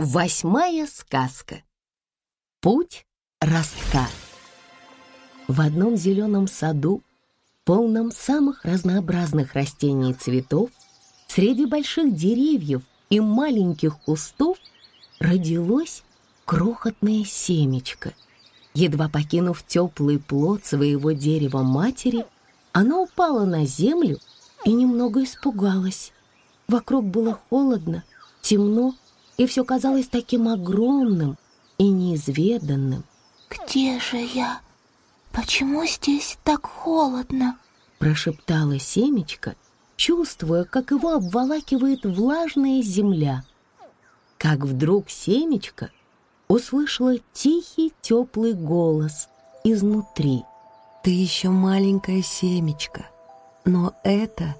Восьмая сказка. Путь ростка. В одном зеленом саду, полном самых разнообразных растений и цветов, среди больших деревьев и маленьких кустов родилось крохотное семечко. Едва покинув теплый плод своего дерева матери, оно упало на землю и немного испугалось. Вокруг было холодно, темно, и все казалось таким огромным и неизведанным. «Где же я? Почему здесь так холодно?» прошептала семечко, чувствуя, как его обволакивает влажная земля. Как вдруг семечко услышала тихий теплый голос изнутри. «Ты еще маленькое семечко, но это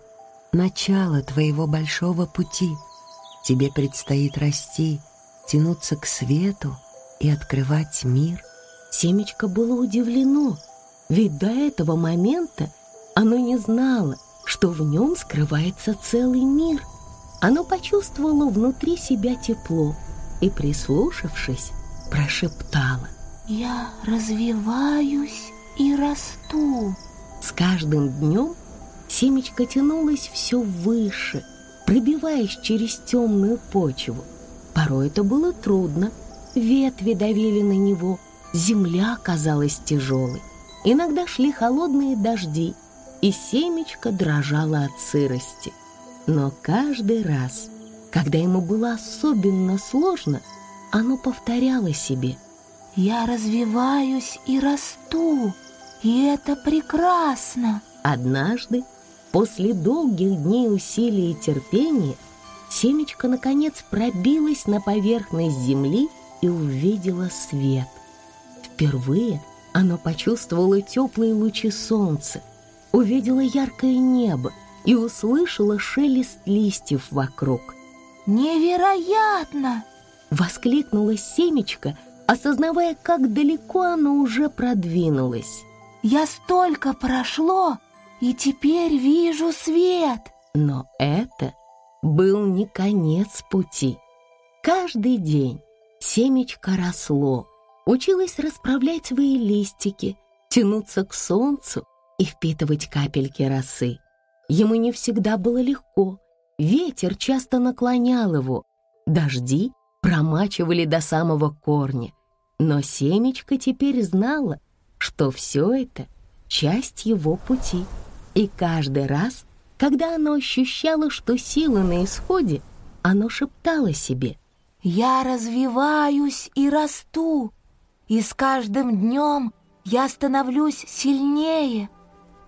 начало твоего большого пути». Тебе предстоит расти, тянуться к свету и открывать мир. Семечко было удивлено, ведь до этого момента оно не знало, что в нем скрывается целый мир. Оно почувствовало внутри себя тепло и, прислушавшись, прошептало. «Я развиваюсь и расту». С каждым днем семечко тянулось все выше – пробиваясь через темную почву. Порой это было трудно. Ветви давили на него, земля казалась тяжелой. Иногда шли холодные дожди, и семечко дрожало от сырости. Но каждый раз, когда ему было особенно сложно, оно повторяло себе «Я развиваюсь и расту, и это прекрасно!» Однажды После долгих дней усилий и терпения семечко наконец пробилось на поверхность земли и увидела свет. Впервые оно почувствовало теплые лучи солнца, увидела яркое небо и услышала шелест листьев вокруг. «Невероятно!» — воскликнула семечко, осознавая, как далеко оно уже продвинулось. «Я столько прошло!» И теперь вижу свет. Но это был не конец пути. Каждый день семечко росло, училось расправлять свои листики, тянуться к солнцу и впитывать капельки росы. Ему не всегда было легко, ветер часто наклонял его, дожди промачивали до самого корня. Но семечко теперь знала, что все это — часть его пути. И каждый раз, когда оно ощущало, что сила на исходе, оно шептало себе «Я развиваюсь и расту, и с каждым днем я становлюсь сильнее».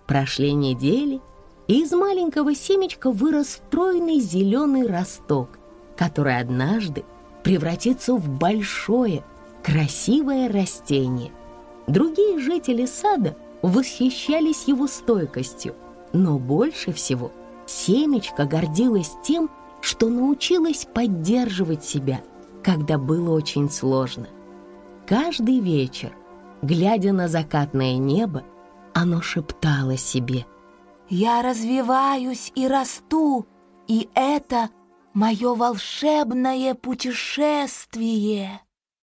Прошли недели, и из маленького семечка вырос стройный зеленый росток, который однажды превратится в большое, красивое растение. Другие жители сада восхищались его стойкостью, но больше всего семечко гордилась тем, что научилась поддерживать себя, когда было очень сложно. Каждый вечер, глядя на закатное небо, оно шептало себе «Я развиваюсь и расту, и это мое волшебное путешествие».